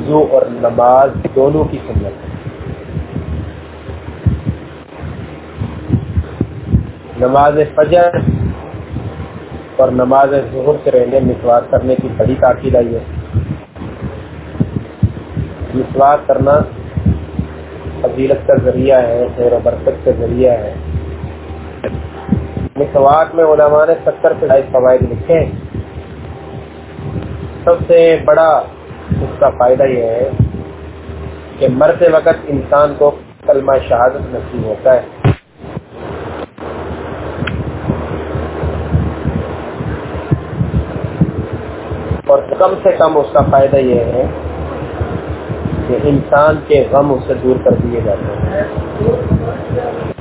وضو اور نماز دونوں کی سنت نماز فجر اور نماز ظہر سے رہنے مسوار کرنے کی بڑی تاکید آئی ہے۔ مسوار کرنا فضیلت کا ذریعہ ہے، خیر و برکت کا ذریعہ ہے۔ مسواک میں علماء نے ستر سے فوائد لکھے ہیں۔ سب سے بڑا اس کا فائدہ یہ ہے کہ مرتے وقت انسان کو کلمہ شہادت نصیب ہوتا ہے۔ اور کم سے کم اس کا فائدہ یہ ہے کہ انسان کے غم اس سے دور کر دیے جاتے ہیں۔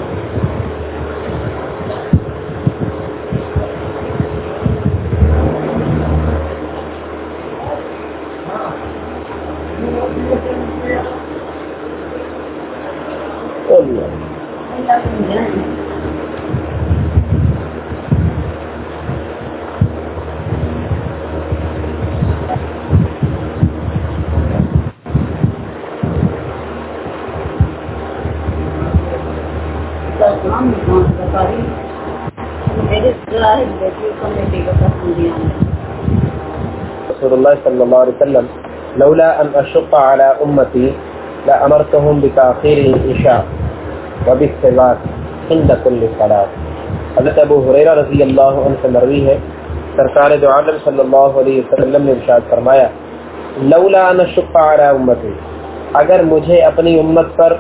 صلى وسلم، لولا أن أشق على أمتي لأمرتهم بتأخير الإشاء وبالسواك عند كل صلاة. حضرت ابو حریرہ رضی اللہ عنہ سے مروی ہے، سرکار دو عالم صلی اللہ علیہ وسلم نے ارشاد فرمایا، لولا ان شق علی امتی اگر مجھے اپنی امت پر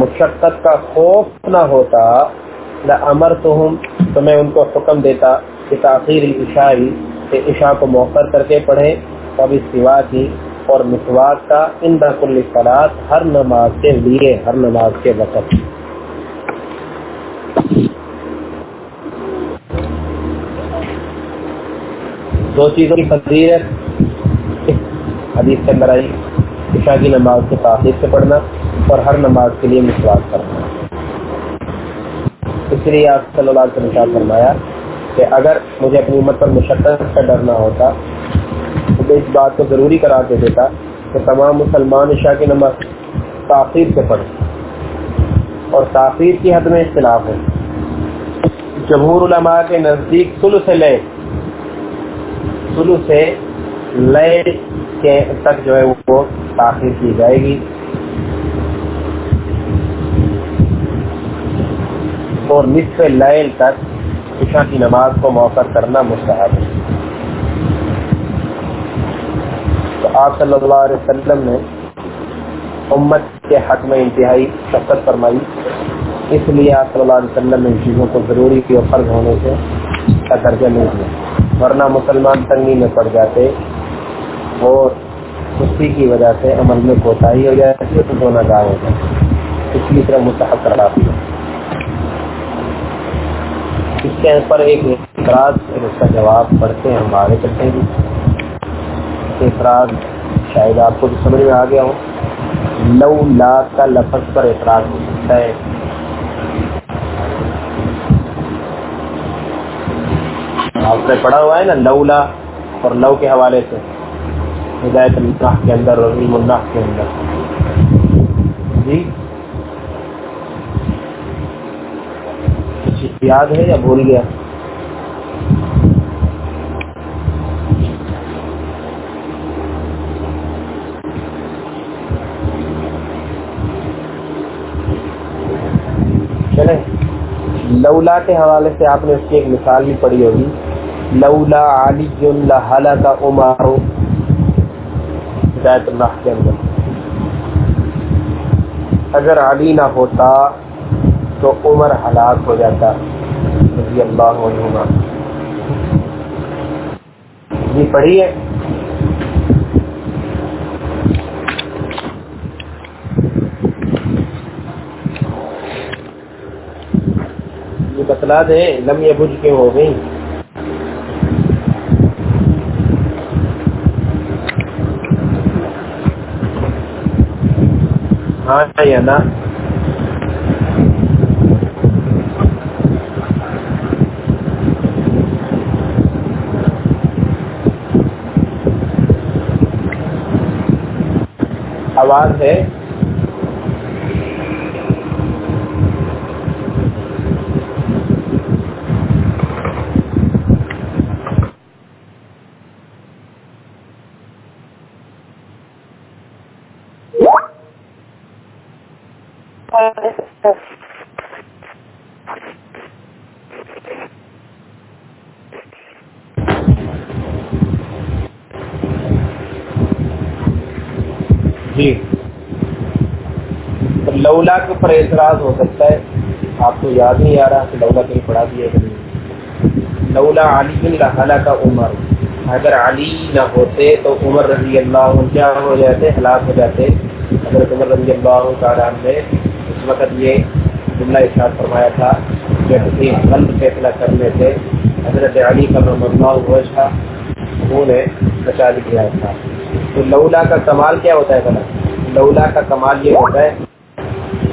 مشقت کا خوف نہ ہوتا لامرتهم تو میں ان کو حکم دیتا کہ تاخیر العشاء، کہ عشاء کو موخر کر کے پڑھیں اور اس سوا کی اور مسواک کا ان کل صلات ہر نماز کے لیے، ہر نماز کے وقت۔ دو چیزوں کی فضیلت۔ حدیث کے اندر آئی، عشاء کی نماز کو تاخیر سے پڑھنا اور ہر نماز کے لیے مسواک کرنا۔ اس لیے آپ صلی اللہ علیہ وسلم فرمایا کہ اگر مجھے اپنی امت پر مشقت کا ڈرنا ہوتا تو اس بات کو ضروری کرا کے دیتا کہ تمام مسلمان عشاء کی نماز تاخیر سے پڑھیں اور تاخیر کی حد میں اختلاف ہے جمہور علماء کے نزدیک سلو سے لے سلو سے لے کے تک جو ہے وہ تاخیر کی جائے گی۔ اور نصف لیل تک عشاء کی نماز کو مؤثر کرنا مستحب ہے تو آپ صلی اللہ علیہ وسلم نے امت کے حق میں انتہائی شفقت فرمائی۔ اس لیے آپ صلی اللہ علیہ وسلم نے ان چیزوں کو ضروری کی اور فرض ہونے سے کا درجہ نہیں دیا۔ ورنہ مسلمان تنگی میں پڑ جاتے اور کشتی کی وجہ سے عمل میں کوتاہی ہو جاتی ہے تو دونوں گاہ ہو جاتی اس کی طرح مستحق کراتی ہے اس کے اوپر ایک اعتراض اس کا جواب پڑھتے ہیں ہم آگے چلتے ہیں۔ اعتراض شاید آپ کو بھی سمجھ میں آ گیا ہو۔ لو لاکھ کا لفظ پر اعتراض ہو سکتا ہے۔ آپ نے پڑھا ہوا ہے نا لو لا اور لو کے حوالے سے۔ ہدایت اللہ کے اندر اور علم اللہ کے اندر۔ جی؟ یاد ہے یا بھول گیا؟ لولا کے حوالے سے آپ نے اس کی ایک مثال بھی پڑھی ہوگی۔ لولا علی اللہ کا عمارو ہدایت اللہ کے اندر۔ اگر علی نہ ہوتا تو عمر ہلاک ہو جاتا۔ رضی اللہ عنہ جی پڑھیے یہ بتلا دیں لمحے بجھ کے ہو گئی ہاں یا نا آواز ہے جی لولا کے اوپر اعتراض ہو سکتا ہے۔ آپ کو یاد نہیں آ رہا کہ لولا کہیں پڑھا دیا کہ نہیں۔ لولا علی بن کا عمر۔ اگر علی نہ ہوتے تو عمر رضی اللہ عنہ کیا ہو جاتے؟ ہلاک ہو جاتے۔ حضرت عمر رضی اللہ تعالیٰ نے اس وقت یہ جملہ ارشاد فرمایا تھا کہ کسی غلط فیصلہ کرنے سے حضرت علی کا اللہ وجہ انہوں نے بچا دیا تھا۔ تو لولا کا کمال کیا ہوتا ہے بنا لولا کا کمال یہ ہوتا ہے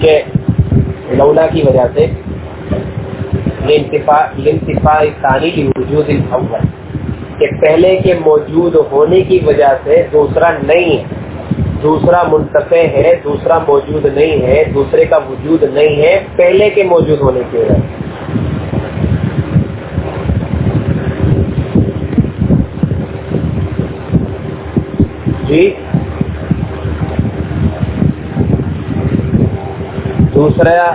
کے لولا کی وجہ سے وجود الاول کہ پہلے کے موجود ہونے کی وجہ سے دوسرا نہیں ہے۔ دوسرا منتفع ہے، دوسرا موجود نہیں ہے، دوسرے کا وجود نہیں ہے، پہلے کے موجود ہونے کی وجہ سے جی دوسرا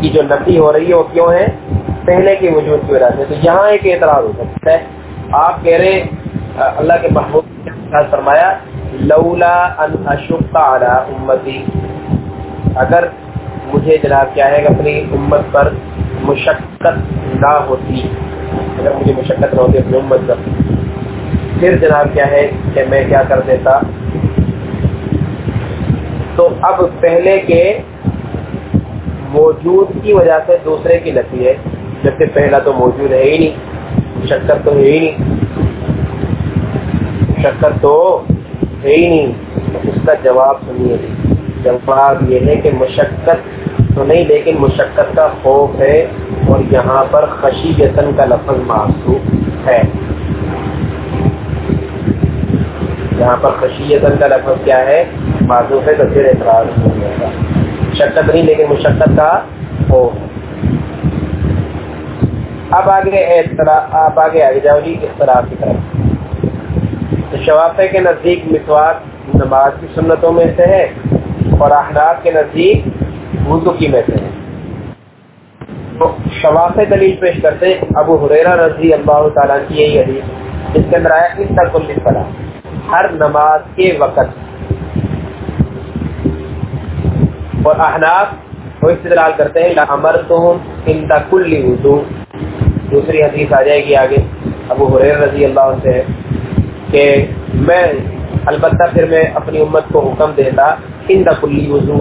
کی جو نفی ہو رہی ہے وہ کیوں ہے؟ پہلے کی وجود کی وجہ سے۔ تو یہاں ایک اعتراض ہو سکتا ہے۔ آپ کہہ رہے اللہ کے محبوب فرمایا، لولا ان علی امتی۔ اگر مجھے جناب کیا ہے اپنی امت پر مشقت نہ ہوتی، اگر مجھے مشقت نہ ہوتی اپنی امت پر، پھر جناب کیا ہے کہ میں کیا کر دیتا؟ تو اب پہلے کے موجود کی وجہ سے دوسرے کی نفی ہے، جبکہ پہلا تو موجود ہے ہی نہیں، شکر تو ہے ہی نہیں۔ شکر تو ہے ہی نہیں، اس کا جواب سنیے۔ جواب یہ ہے کہ مشقت تو نہیں، لیکن مشقت کا خوف ہے اور یہاں پر خشی یتن کا لفظ محسوس ہے۔ یہاں پر خشی یتن کا لفظ کیا ہے؟ معذوف ہے تو پھر اعتراض نہیں ہوگا۔ شکت نہیں، لیکن مشقت کا ہو اب آگے آپ آگے آگے جاؤ جی اس طرح کی طرف۔ تو شوافے کے نزدیک مسواک نماز کی سنتوں میں سے ہے اور احناف کے نزدیک وضو کی میں سے ہے۔ تو شواف دلیل پیش کرتے ابو حریرہ رضی اللہ تعالیٰ کی یہی حدیث، جس کے اندر آیا اس کا کل ہر نماز کے وقت اور احناف وہ استدلال کرتے ہیں امر تو ان کل وضو دوسری حدیث آ جائے گی آگے، ابو حریر رضی اللہ عنہ سے کہ میں، البتہ پھر میں اپنی امت کو حکم دیتا ان کلی وضو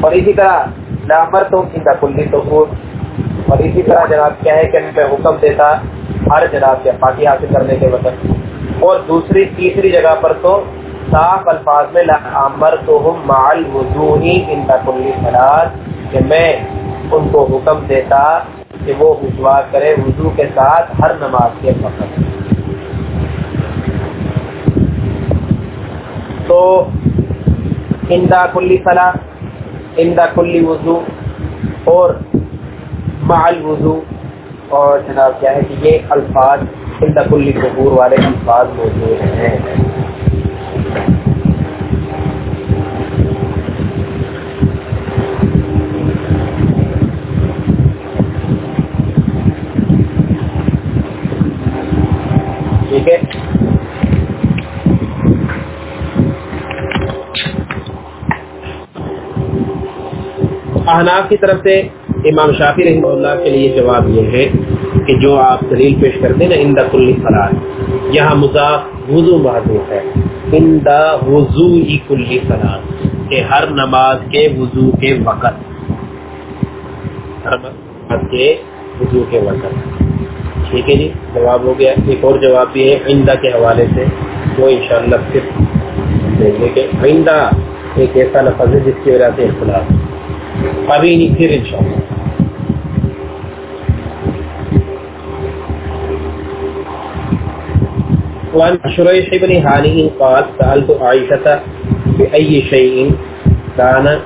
اور اسی طرح لامر تو ان کلی تو اور اسی طرح جناب کیا ہے کہ میں حکم دیتا ہر جناب کیا پاکی حاصل کرنے کے وقت۔ اور دوسری، تیسری جگہ پر تو صاف الفاظ میں امر تو ہوں مال وضو ہی ان کلی کہ میں ان کو حکم دیتا کہ وہ وضوا کرے وضو کے ساتھ ہر نماز کے وقت۔ تو اندا کلی فلاح اندا کلی وضو اور مال وضو اور جناب کیا ہے کہ یہ الفاظ اندا کلی قبور والے الفاظ موجود ہیں۔ احناف کی طرف سے امام شافی رحمہ اللہ کے لیے جواب یہ ہے کہ جو آپ دلیل پیش کرتے ہیں نا اندا کلی فلاح یہاں مضاف وضو محدود ہے۔ اندا وضو ہی کلی فلاح کہ ہر نماز کے وضو کے وقت۔ ہر نماز کے وضو کے وقت۔ ٹھیک ہے جی جواب ہو گیا۔ ایک اور جواب بھی ہے آئندہ کے حوالے سے وہ ان شاء اللہ پھر دیں گے کہ آئندہ ایک ایسا لفظ ہے جس کی وجہ سے اختلاف۔ ابھی نہیں پھر ان وعن شريح بن هانئ قال سألت عائشة بأي شيء كان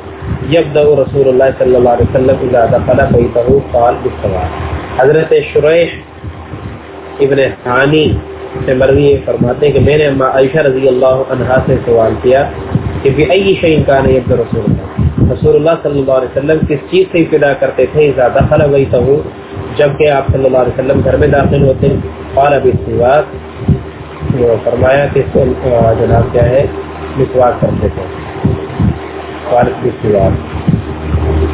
يبدأ رسول الله صلى الله عليه وسلم إذا دخل بيته قال بالسواء حضرت شریح ابن حانی سے مروی فرماتے ہیں کہ میں نے عائشہ رضی اللہ عنہ سے سوال کیا کہ بأي شيء كان يبدأ رسول الله؟ رسول اللہ صلی اللہ علیہ وسلم کس چیز سے ابتدا کرتے تھے؟ اذا دخل بیته جبکہ آپ صلی اللہ علیہ وسلم گھر میں داخل ہوتے قال بالسواق فرمایا کہ جناب کیا ہے؟ مسواک کرتے تھے۔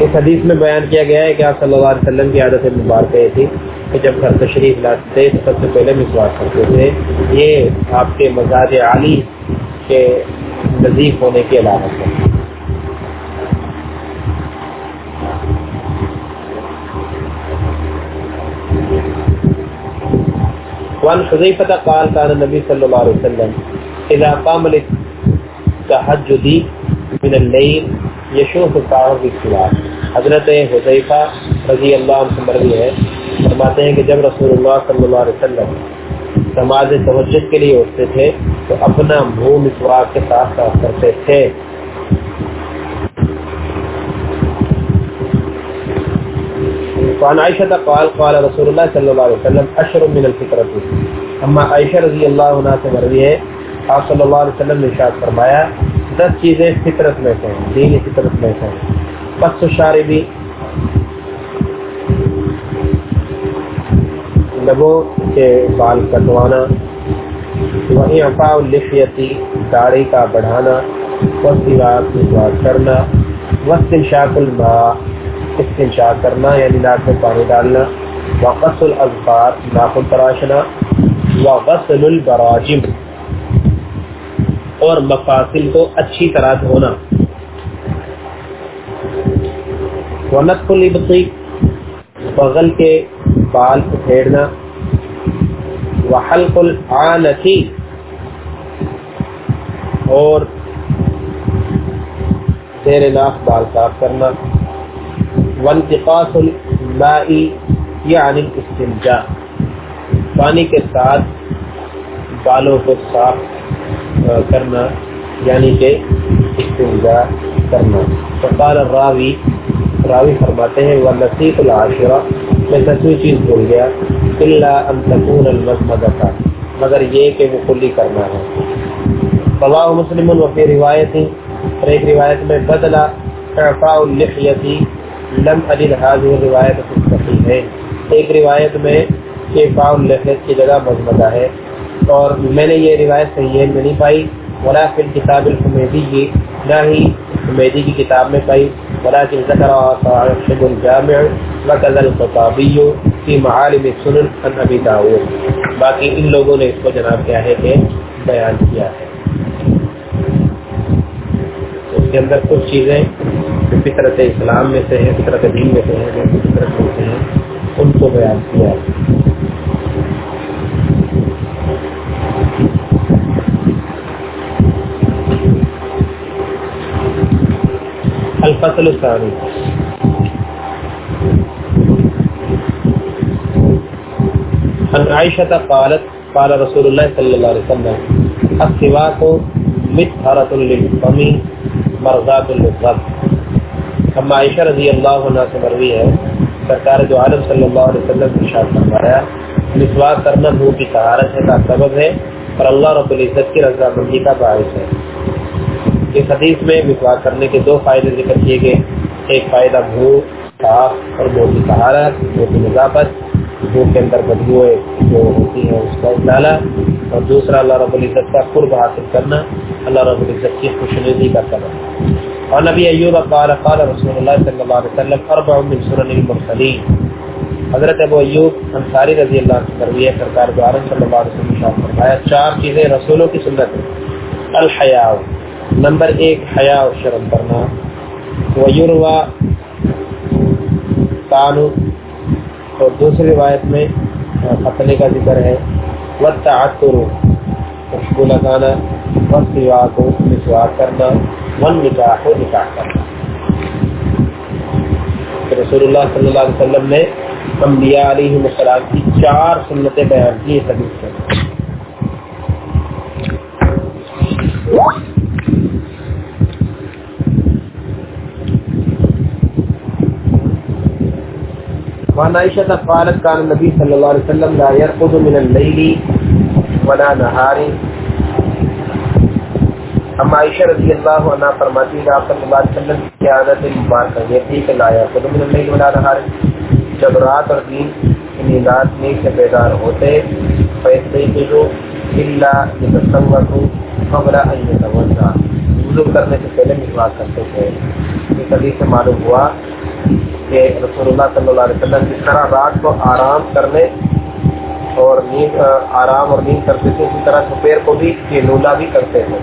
اس حدیث میں بیان کیا گیا ہے کہ آپ صلی اللہ علیہ وسلم کی عادت مبارک یہ تھی کہ جب گھر تشریف لاتے تو سب سے پہلے مسواک کرتے تھے۔ یہ آپ کے مزاج عالی کے نزدیک ہونے کی علامت ہے وان حذیفہ قال كان النبي صلی اللہ علیہ وسلم، اذا قام للتهجد من الليل يشوف ساعه بالسواك حضرت حذیفہ رضی اللہ عنہ سے مروی ہے، فرماتے ہیں کہ جب رسول اللہ صلی اللہ علیہ وسلم نماز تہجد کے لیے اٹھتے تھے، تو اپنا منہ مسواک کے ساتھ صاف کرتے تھے۔ وعن عائشة قال قال رسول الله صلى الله عليه وسلم، اشر من الفطرة اما عائشہ رضی اللہ عنہ سے مروی ہے، آپ صلی اللہ علیہ وسلم نے ارشاد فرمایا، دس چیزیں فطرت میں سے ہیں دین فطرت میں سے ہیں۔ بس شاربی لبوں کے بال کٹوانا وہیں افاء لفیتی داڑھی کا بڑھانا وسیوات کرنا وسط شاک الماء استنشاق کرنا یعنی ناک میں پانی ڈالنا وقص الاذکار ناخن تراشنا، وغسل البراجم، اور مفاصل کو اچھی طرح دھونا۔ ونطف الابطی بغل کے بال پھیرنا۔ وحلق العانتی اور زیر ناف بال صاف کرنا۔ وانتقاص الماء یعنی استنجا۔ پانی کے ساتھ بالوں کو صاف کرنا یعنی کہ استنجا کرنا۔ فقال الراوی، راوی فرماتے ہیں والنصیف العاشرہ میں دسویں چیز بھول گیا الا ان تكون المزمدہ مگر یہ کہ وہ کلی کرنا ہے۔ فواہ مسلم وفی روایت اور ایک روایت میں بدلا، اعفاء اللحیتی لم اجد هذه الروایت صحیح ہے ایک روایت میں کہ فاؤل لحیت کی جگہ مزمدہ ہے اور میں نے یہ روایت صحیح ہے میں نہیں پائی، ولا فی الكتاب الحمیدی کی نہ ہی حمیدی کی کتاب میں پائی ولكن ذكر صاحب الجامع وكذا الخطابي في معالم السنن عن ابي داود. باقی ان لوگوں نے اس کو جناب کیا ہے کہ بیان کیا ہے۔ اس کے اندر کچھ چیزیں فطرت اسلام میں سے ہیں فطرت دین میں سے ہیں جو فطرت میں سے ہیں ان کو بیان کیا۔ الفصل الثاني عن عائشة قالت، قال رسول الله صلى الله عليه وسلم السواك مطهرة للفم مرضات للرب اما عائشہ رضی اللہ عنہ سے مروی ہے۔ سرکار جو عالم صلی اللہ علیہ وسلم کی شاد فرمایا، مسواک کرنا منہ کی طہارت ہے، کا سبب ہے اور اللہ رب العزت کی رضا مندی کا باعث ہے۔ اس حدیث میں مسواک کرنے کے دو فائدے ذکر کیے گئے۔ ایک فائدہ منہ صاف اور منہ کی طہارت منہ کی نظافت۔ منہ کے اندر بدبو جو ہوتی ہے اس کا ازالہ اور دوسرا، اللہ رب العزت کا قرب حاصل کرنا، اللہ رب العزت کی خوشنودی کا سبب۔ اور نبی ایوب قال قال رسول اللہ صلی اللہ علیہ وسلم، اربع من سنن المرسلین. حضرت ابو ایوب انصاری رضی اللہ عنہ مروی ہے سرکار دو عالم صلی اللہ علیہ وسلم شاہ فرمایا، چار چیزیں رسولوں کی سنت ہیں۔ الحیاء، نمبر ایک، حیاء اور شرم کرنا۔ ویروا تانو اور دوسری روایت میں ختنے کا ذکر ہے۔ والتعطر خوشبو لگانا۔ والسواک مسواک کرنا۔ ون نکاح نکاح کرنا رسول اللہ صلی اللہ علیہ وسلم نے انبیاء علیہ السلام کی چار سنتیں بیان کی اس حدیث میں وعن عائشة قالت كان النبي صلى الله وسلم لا يرقد من الليل ولا نهار اما عائشہ رضی اللہ عنہ فرماتی ہے آپ صلی اللہ علیہ وسلم کی عادت مبارکہ یہ تھی کہ لا يرقض من الليل ولا نهار جب رات اور دن کی یعنی رات میں سے بیدار ہوتے فیصلے کے جو اللہ الا يتصور قبل ان يتوضا وضو کرنے سے پہلے مسواک کرتے تھے۔ اس حدیث سے معلوم ہوا کہ رسول اللہ صلی اللہ علیہ وسلم جس طرح رات کو آرام کرنے اور نیند، آرام اور نیند کرتے تھے، اسی طرح دوپہر کو بھی کیلولا بھی کرتے تھے۔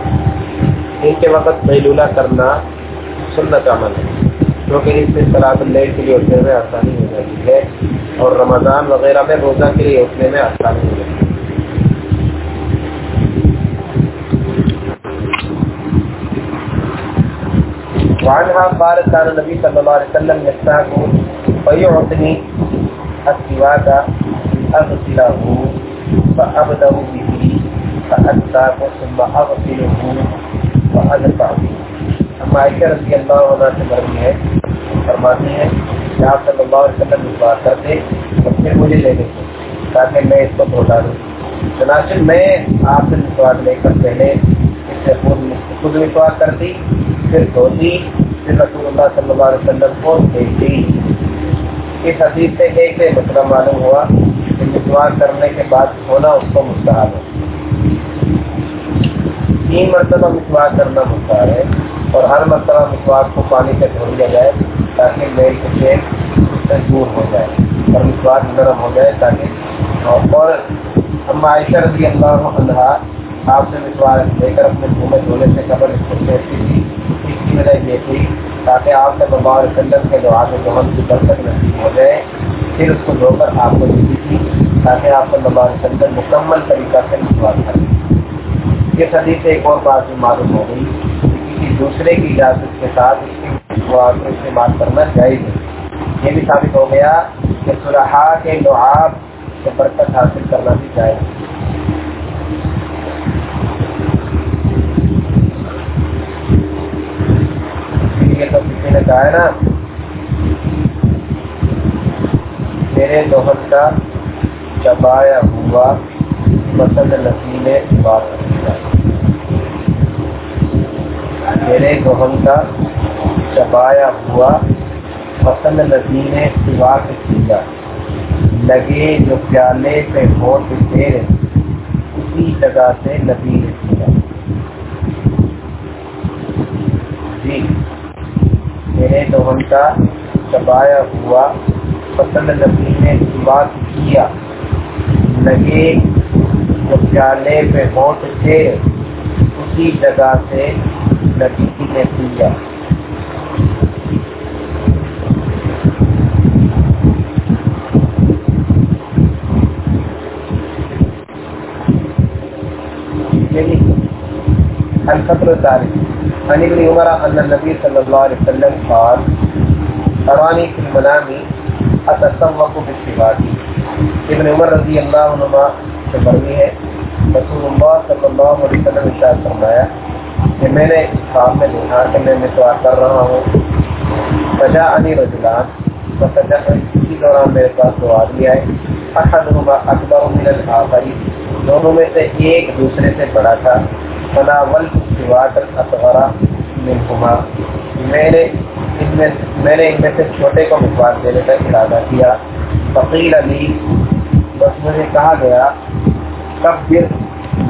ان کے وقت کیلولا کرنا سنت عمل ہے۔ کیونکہ اس سے سلاد لیٹ کے لیے اٹھنے میں آسانی ہو جاتی ہے اور رمضان وغیرہ میں روزہ کے لیے اٹھنے میں آسانی ہو جاتی ہے۔ وعنها قالت كان النبي صلى الله عليه وسلم يستاك فيعطني السواك أغسله فأبدأ به فأستاك ثم أغسله فأدفع به عائشہ رضی اللہ عنہ سے مرضی ہے فرماتی ہیں کہ آپ صلی اللہ علیہ وسلم اس بات کرتے اور پھر مجھے لے لیتے تاکہ میں اس کو دھوٹا دوں۔ چنانچہ میں آپ سے مسواک لے کر پہلے اس سے خود خود مسواک کرتی، پھر دھوتی پھر رسول اللہ صلی اللہ علیہ وسلم کو دیکھتی۔ اس حدیث سے ایک مسئلہ معلوم ہوا کہ مسواک کرنے کے بعد ہونا اس کو مستحب ہے۔ تین مرتبہ مسواک کرنا مستحب ہے اور ہر مرتبہ مسواک کو پانی سے دھو لیا جائے تاکہ میل کے چین سے دور ہو جائے اور مسواک نرم ہو جائے تاکہ اور ہم عائشہ رضی اللہ عنہ آپ سے مسواک لے کر اپنے منہ میں دھونے سے قبل اس کو پھیرتی تھی اس کی وجہ یہ تھی تاکہ آپ سے ببار سلم کے دعا کے دہن کی برکت نصیب ہو جائے۔ پھر اس کو دھو کر آپ کو دیتی تھی تاکہ آپ سے ببار سلم مکمل طریقہ سے مسواک کریں۔ اس حدیث سے ایک اور بات بھی معلوم ہو گئی کسی دوسرے کی اجازت کے ساتھ اس کی مسواک کو استعمال کرنا جائز ہے۔ یہ بھی ثابت ہو گیا کہ صلحاء کے لعاب سے برکت حاصل کرنا بھی جائز ہے۔ تو کسی نے کہا ہے نا، میرے دوہن کا چبایا ہوا پسند نسیم بات میرے دوہن کا چبایا ہوا پسند نسیم سوا کیا لگے جو پیالے پہ ہوٹ تیرے اسی جگہ سے نبی نے کیا۔ جی میرے دوہن کا چبایا ہوا پسند نبی نے بات کیا۔ لگے جو پیالے پہ ہوٹ تھے اسی جگہ سے نبی نے کیا۔ یعنی الفطر الثالث عن ابن عمر ان النبي صلى الله عليه وسلم قال تراني في المنام اتسوق بالسواك ابن عمر رضی اللہ عنہ سے مروی ہے۔ رسول اللہ صلی اللہ علیہ وسلم ارشاد فرمایا کہ میں نے خواب میں دیکھا کہ میں مسواک کر رہا ہوں۔ سجا انی رجلان فسجا اسی دوران میرے پاس دو آدمی آئے۔ احدهما اکبر من الاخر دونوں میں سے ایک دوسرے سے بڑا تھا۔ تناول سوات الاصغر منهما۔ میں نے ان میں میں نے ان میں سے چھوٹے کو مسواک دینے کا ارادہ کیا۔ فقیل علی بس مجھے کہا گیا، کب کبر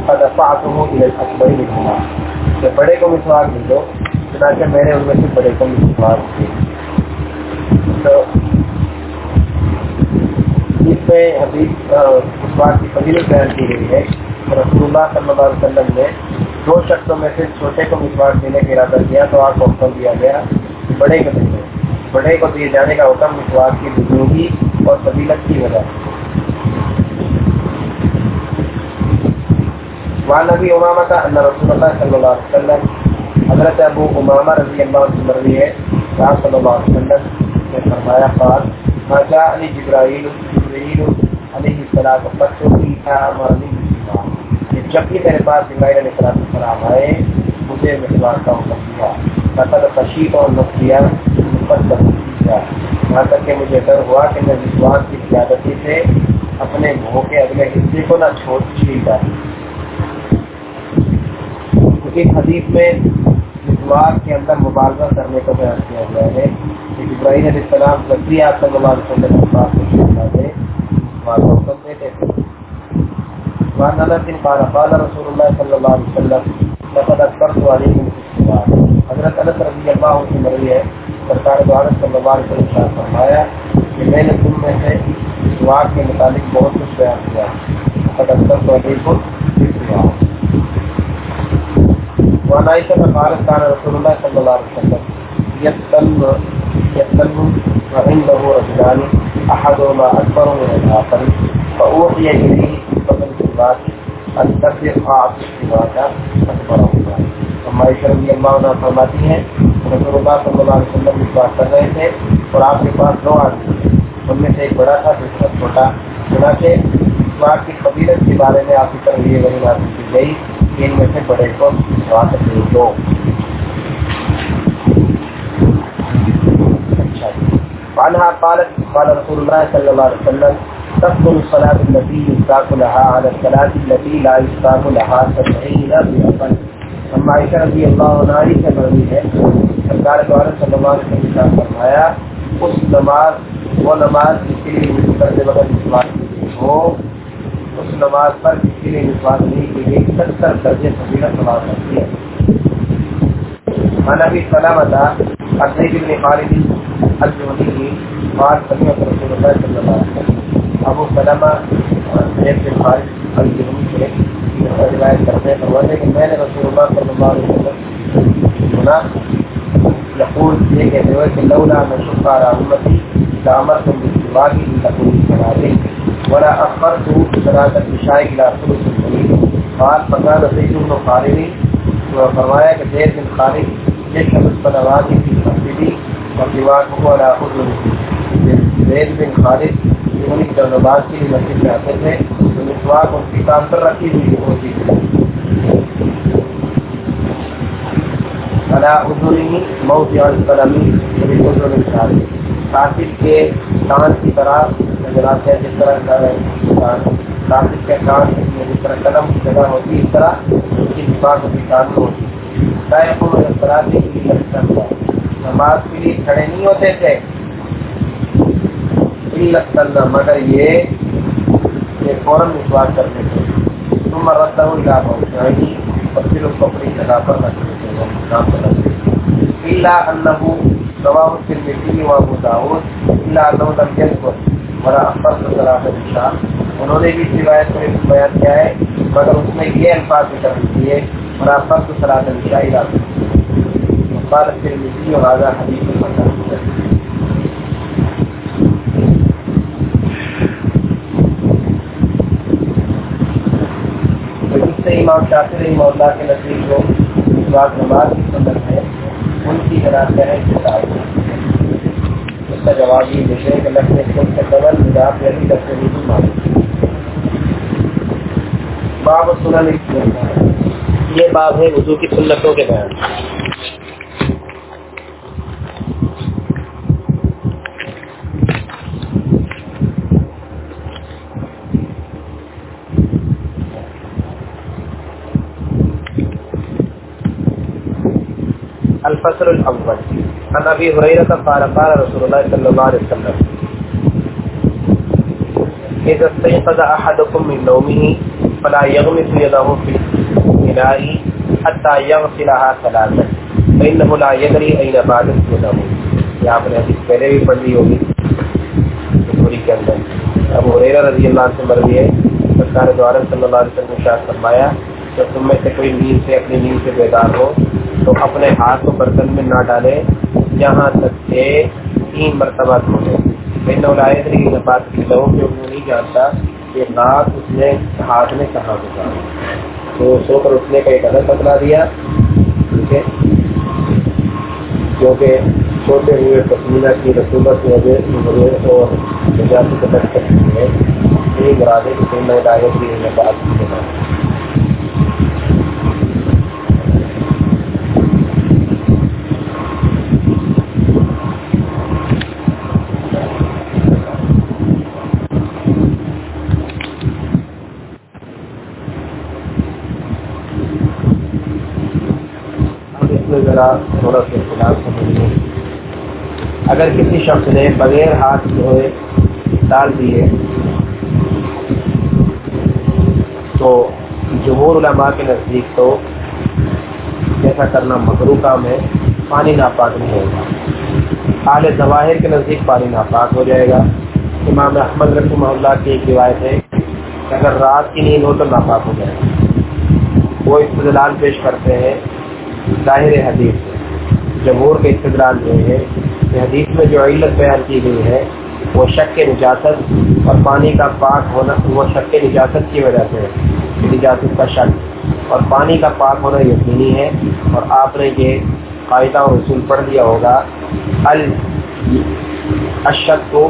فدفعته الى الاکبر منهما. کہ بڑے کو مسواک دے دو چنانچہ میں نے ان میں سے بڑے کو مسواک دی تو اس میں حدیث مسواک کی فضیلت بیان کی گئی ہے رسول اللہ صلی اللہ علیہ وسلم نے دو شخصوں میں سے چھوٹے کو مسواک دینے کا ارادہ کیا، تو آپ کو حکم دیا گیا، بڑے کو دینے بڑے کو دیے جانے کا حکم مسواک کی بزرگی اور فضیلت کی وجہ وہاں نبی امامہ کا اللہ رسول اللہ صلی اللہ علیہ وسلم، حضرت ابو امامہ رضی اللہ عنہ مروی ہے، آپ صلی اللہ علیہ وسلم نے فرمایا، قال، ما جاء علی جبرائیل جبرائیل علیہ السلام فتو کی امرنی کہ جب بھی میرے پاس جبرائیل علیہ السلام آئے، مجھے مسواک کا حکم دیا۔ فقد خشیب اور نقیہ مقدم کیا۔ یہاں تک کہ مجھے ڈر ہوا کہ میں وشواس کی زیادتی سے اپنے منہ کے اگلے حصے کو نہ چھوڑ چھیل ڈالوں اس حدیث میں وشواس کے اندر مبالغہ کرنے کا بیان کیا گیا ہے کہ ابراہیم علیہ السلام جب صلی اللہ علیہ وسلم کے پاس سے حکم دیتے تھے۔ وعن انس قال قال رسول الله صلى الله عليه وسلم، لقد اكبرت عليكم في الصلاه حضرت انس رضی اللہ عنہ سے مروی ہے۔ سرکار دو صلی اللہ علیہ وسلم نے فرمایا کہ میں نے تم میں سے اس دعا کے متعلق بہت کچھ بیان کیا لقد اكبرت عليكم في الصلاه وعن عائشة قالت كان رسول الله صلى الله عليه وسلم يتلم يتلم وعنده رجلان، احدهما اكبر من الاخر فاوحي اليه فرماتی ہیں، رسول اللہ صلی اللہ علیہ وسلم اس بات کر رہے تھے اور آپ کے پاس دو آدمی ان میں سے ایک بڑا تھا، دوسرا چھوٹا۔ چنانچہ اس بات کی قبیلت کے بارے میں آپ کی طرف یہ وہی بات کی گئی کہ ان میں سے بڑے کو بات دو۔ اچھا جی۔ قالت قال رسول اللہ صلی اللہ علیہ وسلم تقبل الصلاة التي يستاق لها على الصلاة التي لا يستاق لها سبعين بأفن اما عائشہ رضی اللہ عنہ سے مروی ہے. سرکار دوارا صلی اللہ علیہ وسلم نے فرمایا، اس نماز، وہ نماز جس کے لیے وضو کرتے وقت مسواک ہو، اس نماز پر جس کے لیے مسواک نہیں کی گئی، ستر درجے فضیلت نماز کرتی ہے۔ مانا بھی سلامت ارزی بن خالد الجوہری قال سمعت رسول اللہ صلی اللہ علیہ وسلم۔ ابو سلمہ ایک سے الجنوبی سے روایت کرتے ہیں، فرماتے کہ میں نے رسول اللہ صلی اللہ علیہ وسلم سنا، یقول، یہ کہتے ہوئے کہ لولا میں شکار امتی دامر تم بسواق کی تقول بنا دیں ولا اخبر تو صلاۃ العشاء الى ثلث الليل قال، فقال سيد بن خالد فرمایا کہ زید بن خالد یہ شخص صلوات کی مسجدی اور دیوار کو على اذن زید بن خالد انہیں جب نماز کے لیے مسجد میں آتے تھے تو مسواک ان کی کام پر رکھی ہوئی ہوتی تھی۔ موت یعنی قلمی کاتب کے کان کی طرح نظر آتے ہیں، جس طرح کاتب کے کان میں جس طرح قلم کی جگہ ہوتی، اس طرح اس کی مسواک ان کی کام میں ہوتی ہے نماز کے لیے کھڑے نہیں ہوتے تھے۔ کرنا مگر یہ کہ فوراً مسواس کرنے سے تم رد اللہ پہنچائیں گی اور پھر اس کو اپنی جگہ پر رکھ دیتے ہیں کام پر رکھ دیتے اللہ اللہ سوا پھر مٹی و ابو داود اللہ اللہ لم کو بڑا اکثر سے ذرا نشان انہوں نے بھی اس روایت کو بیان کیا ہے، مگر اس میں یہ الفاظ ذکر دیے بڑا اکثر سے ذرا نشائی رات پھر مٹی اور راجا حدیث المدد سے امام شاطر رحمہ اللہ کے نزدیک جو بات نماز کی سنت ہے، ان کی حیرات ہے۔ کتاب اس کا جواب یہ دیتے کہ لفظ خود سے قبل نجات یعنی لکھنے کی معلوم باب سنن یہ باب ہے وضو کی سنتوں کے بیان۔ الفصل الاول عن ابي هريره قال قال رسول الله صلى الله عليه وسلم اذا استيقظ احدكم من نومه فلا يغمس يده في الاناء حتى يغسلها ثلاثا. فانه لا يدري اين بعدت يده. یہ آپ نے حدیث پہلے بھی پڑھ لی ہوگی دوری کے اندر۔ ابو ہریرہ رضی اللہ عنہ سے مروی ہے۔ سرکار دوارا صلی اللہ علیہ وسلم نے شاید فرمایا، جب تم میں سے کوئی نیند سے اپنی نیند سے بیدار ہو تو اپنے ہاتھ کو برتن میں نہ ڈالے، یہاں تک کہ تین مرتبہ دھونے میں نولائے تھے بات کی لوگوں کے وہ نہیں جانتا کہ رات اس نے ہاتھ میں کہاں گزارا تو سو کر اٹھنے کا ایک الگ بتلا دیا، ٹھیک ہے؟ کیونکہ چھوٹے ہوئے پسمینہ کی رسوبت کی وجہ اور نجات کی ہے۔ کہ نولائے تھی بات کی تھوڑا سا اختلاف سمجھ لیں۔ اگر کسی شخص نے بغیر ہاتھ دھوئے ڈال دیے تو جمہور علماء کے نزدیک تو ایسا کرنا مکرو کام ہے، پانی ناپاک نہیں ہوگا۔ اعلی ظواہر کے نزدیک پانی ناپاک ہو جائے گا۔ امام احمد رسم اللہ کی ایک روایت ہے کہ اگر رات کی نیند ہو تو ناپاک ہو جائے۔ گا وہ استدلال پیش کرتے ہیں، ظاہر حدیث سے جمہور کے استدلال جو ہے کہ حدیث میں جو علت بیان کی گئی ہے، وہ شک کے نجاست اور پانی کا پاک ہونا، وہ شک کے نجاست کی وجہ سے نجاست کا شک اور پانی کا پاک ہونا یقینی ہے اور آپ نے یہ قاعدہ اور رسول پڑھ لیا ہوگا۔ الشک کو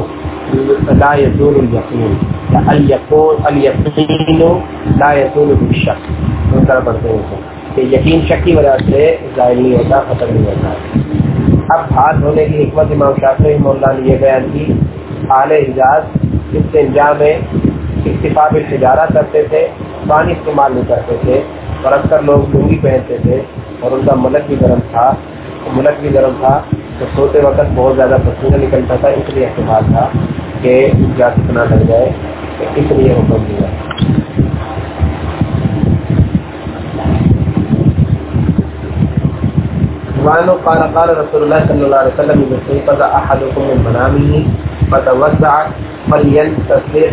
لا يزول اليقین الیقین لا يزول الشک اس طرح پڑھتے ہیں۔ کہ یقین شک کی وجہ سے ظاہر نہیں ہوتا ختم نہیں ہوتا۔ اب ہاتھ دھونے کی حکمت امام شافی مولا نے یہ بیان کی۔ اعلی اعجاز اس سے انجام میں اکتفاب الحجارہ کرتے تھے، پانی استعمال نہیں کرتے تھے اور اکثر لوگ لنگی پہنتے تھے اور ان کا ملک بھی گرم تھا۔ ملک بھی گرم تھا تو سوتے وقت بہت زیادہ پسینہ نکلتا تھا، اس لیے احتمال تھا کہ جا کتنا لگ جائے اس لیے حکم دیا۔ قال قال رسول الله صلى الله عليه وسلم، إذا استيقظ أحدكم من منامه فتوزع فليستغفر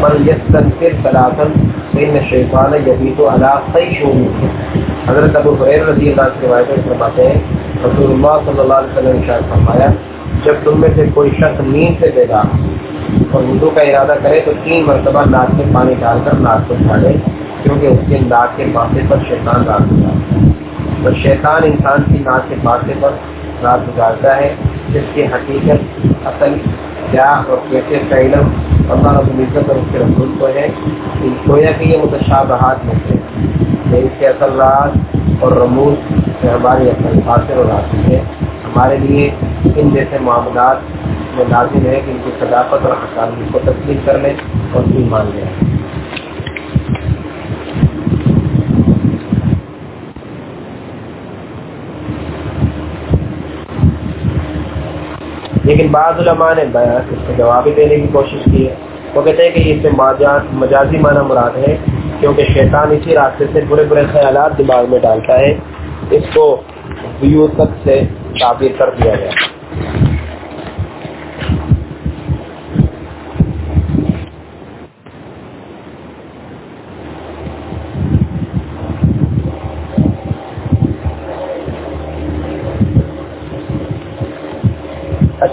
فليستغفر ثلاثا، فإن الشيطان يبيت على خيشه حضرت ابو حریر رضی اللہ سے روایتیں فرماتے ہیں، رسول اللہ صلی اللہ علیہ وسلم شاید فرمایا، جب تم میں سے کوئی شخص نیند سے دے گا اور وضو کا ارادہ کرے، تو تین مرتبہ ناک میں پانی ڈال کر ناک کو چھاڑے کیونکہ اس کے ناک کے پاسے پر شیطان رات گزارتا ہے تو شیطان انسان کی ناک کے پر رات گزارتا ہے، جس کی حقیقت اصل کیا اور کیسے کا علم اللہ رب العزت اور اس کے رسول کو ہے۔ گویا کہ یہ متشابہات میں سے ان کے اصل راز اور رموز سے ہماری اصل حاصل اور حاصل ہے۔ ہمارے لیے ان جیسے معاملات میں لازم ہے کہ ان کی صداقت اور حکامی کو تسلیم کر لیں اور بھی مان لیں۔ لیکن بعض علماء نے بیان اس کو جواب ہی دینے کی کوشش کی ہے۔ وہ کہتے ہیں کہ اس سے مجازی معنی مراد ہے، کیونکہ شیطان اسی راستے سے برے برے خیالات دماغ میں ڈالتا ہے۔ اس کو تک سے تعبیر کر دیا گیا۔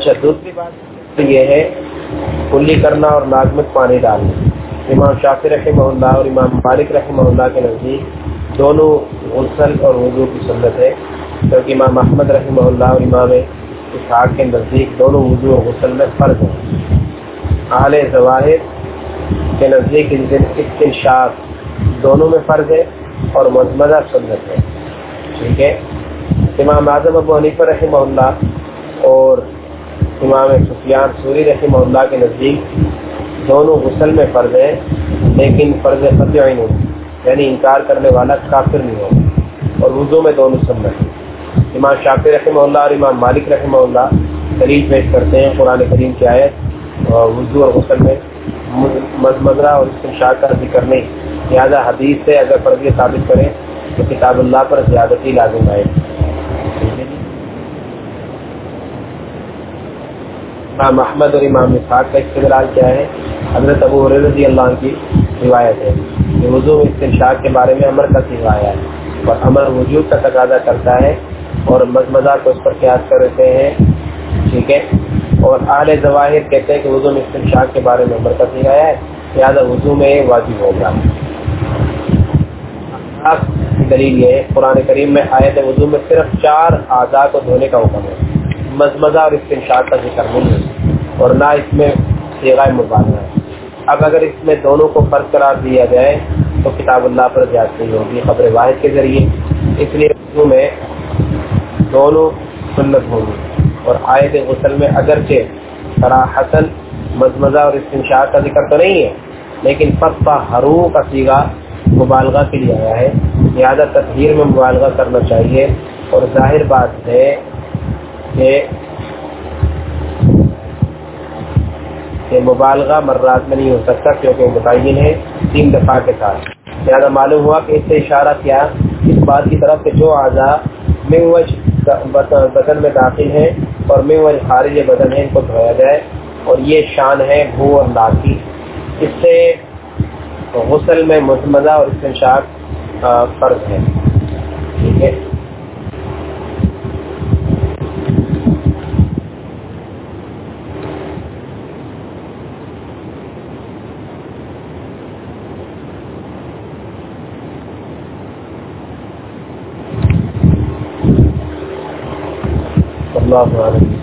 اچھا دوسری بات یہ ہے کلی کرنا اور ناگمت پانی ڈالنا۔ امام شافی رحمہ اللہ اور امام مالک رحمہ اللہ کے نزدیک دونوں غسل اور وضو کی سنت ہے۔ کیونکہ امام محمد رحمہ اللہ اور امام اسحاق کے نزدیک دونوں وضو اور غسل میں فرق ہیں۔ اعلی ظواہر کے نزدیک استنشاق دونوں میں فرق ہے اور مزمدہ سنت ہے۔ ٹھیک ہے؟ امام اعظم ابو حنیفہ رحمہ اللہ اور امام سفیان سوری رحمہ اللہ کے نزدیک دونوں غسل میں فرض ہے لیکن فرض فرض عین یعنی انکار کرنے والا کافر نہیں ہوگا اور وضو میں دونوں سنت ہیں۔ امام شافی رحمہ اللہ اور امام مالک رحمہ اللہ دلیل پیش کرتے ہیں قرآن کریم کی آیت وضو اور غسل میں مزمزرہ اور استنشاء کا ذکر نہیں۔ لہٰذا حدیث سے اگر فرضی ثابت کریں تو کتاب اللہ پر زیادتی لازم آئے امام احمد اور امام اسحاق کا استدلال کیا ہے؟ حضرت ابو رضی اللہ عنہ کی روایت ہے کہ وضو استنشاق کے بارے میں امر کا سکھایا ہے اور امر وجود کا تقاضا کرتا ہے اور مزمزہ کو اس پر قیاس کرتے ہیں، ٹھیک ہے؟ اور اعلی ظواہر کہتے ہیں کہ وضو میں استنشاق کے بارے میں امر کا سکھایا ہے، لہٰذا وضو میں واجب ہوگا۔ دلیل یہ ہے، قرآن کریم میں آیت وضو میں صرف چار اعضاء کو دھونے کا حکم ہے۔ مزمزہ اور استنشاق کا ذکر نہیں ہے اور نہ اس میں سیغائے مبالغہ ہے۔ اب اگر اس میں دونوں کو فرق قرار دیا جائے تو کتاب اللہ پر زیادتی ہوگی، خبر واحد کے ذریعے۔ اس لیے اردو میں دونوں سنت ہوگی اور آئے غسل میں اگرچہ سراحتن مزمزہ اور استنشاق کا ذکر تو نہیں ہے، لیکن پتہ حرو کا سیگا مبالغہ کے لیے آیا ہے۔ لہٰذا تطہیر میں مبالغہ کرنا چاہیے۔ اور ظاہر بات ہے کہ کہ مبالغہ مرات میں نہیں ہو سکتا کیونکہ متعین ہے تین دفعہ کے ساتھ۔ لہٰذا معلوم ہوا کہ اس سے اشارہ کیا اس بات کی طرف کہ جو اعضا میں بدن میں داخل ہیں اور میں خارج بدن ہے ان کو دھویا جائے۔ اور یہ شان ہے بھو اور لاکی اس سے غسل میں مزمزہ اور استنشاق فرض ہے۔ ٹھیک ہے۔ اللہ علیہ